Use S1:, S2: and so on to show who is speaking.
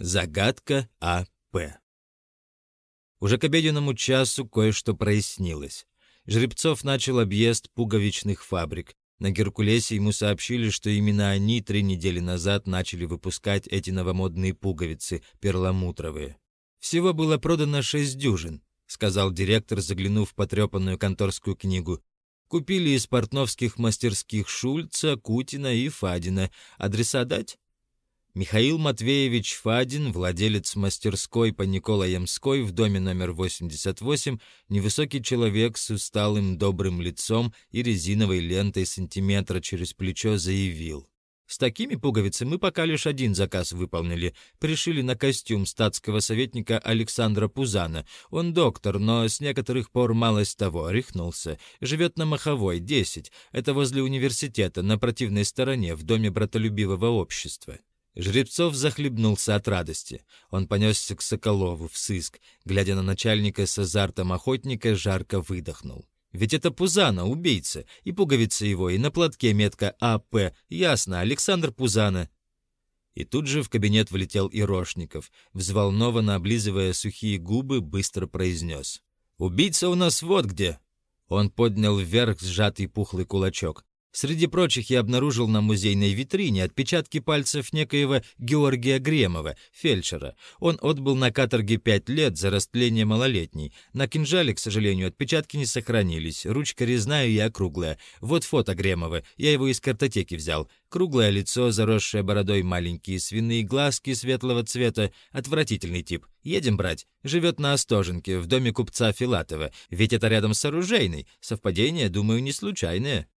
S1: Загадка А.П. Уже к обеденному часу кое-что прояснилось. Жеребцов начал объезд пуговичных фабрик. На Геркулесе ему сообщили, что именно они три недели назад начали выпускать эти новомодные пуговицы, перламутровые. «Всего было продано шесть дюжин», — сказал директор, заглянув в потрепанную конторскую книгу. «Купили из портновских мастерских Шульца, Кутина и Фадина. Адреса дать?» Михаил Матвеевич Фадин, владелец мастерской по Николаемской в доме номер 88, невысокий человек с усталым добрым лицом и резиновой лентой сантиметра через плечо заявил. С такими пуговицами мы пока лишь один заказ выполнили. Пришили на костюм статского советника Александра Пузана. Он доктор, но с некоторых пор малость того, рехнулся. Живет на Маховой, 10. Это возле университета, на противной стороне, в доме братолюбивого общества. Жребцов захлебнулся от радости. Он понесся к Соколову в сыск. Глядя на начальника с азартом охотника, жарко выдохнул. Ведь это Пузана, убийца, и пуговица его, и на платке метка АП. Ясно, Александр Пузана. И тут же в кабинет влетел Ирошников, взволнованно облизывая сухие губы, быстро произнес. «Убийца у нас вот где!» Он поднял вверх сжатый пухлый кулачок. Среди прочих я обнаружил на музейной витрине отпечатки пальцев некоего Георгия Гремова, фельдшера. Он отбыл на каторге пять лет за растление малолетней. На кинжале, к сожалению, отпечатки не сохранились. Ручка резная и округлая. Вот фото Гремова. Я его из картотеки взял. Круглое лицо, заросшее бородой, маленькие свиные глазки светлого цвета. Отвратительный тип. Едем брать. Живет на Остоженке, в доме купца Филатова. Ведь это рядом с оружейной. Совпадение, думаю, не случайное.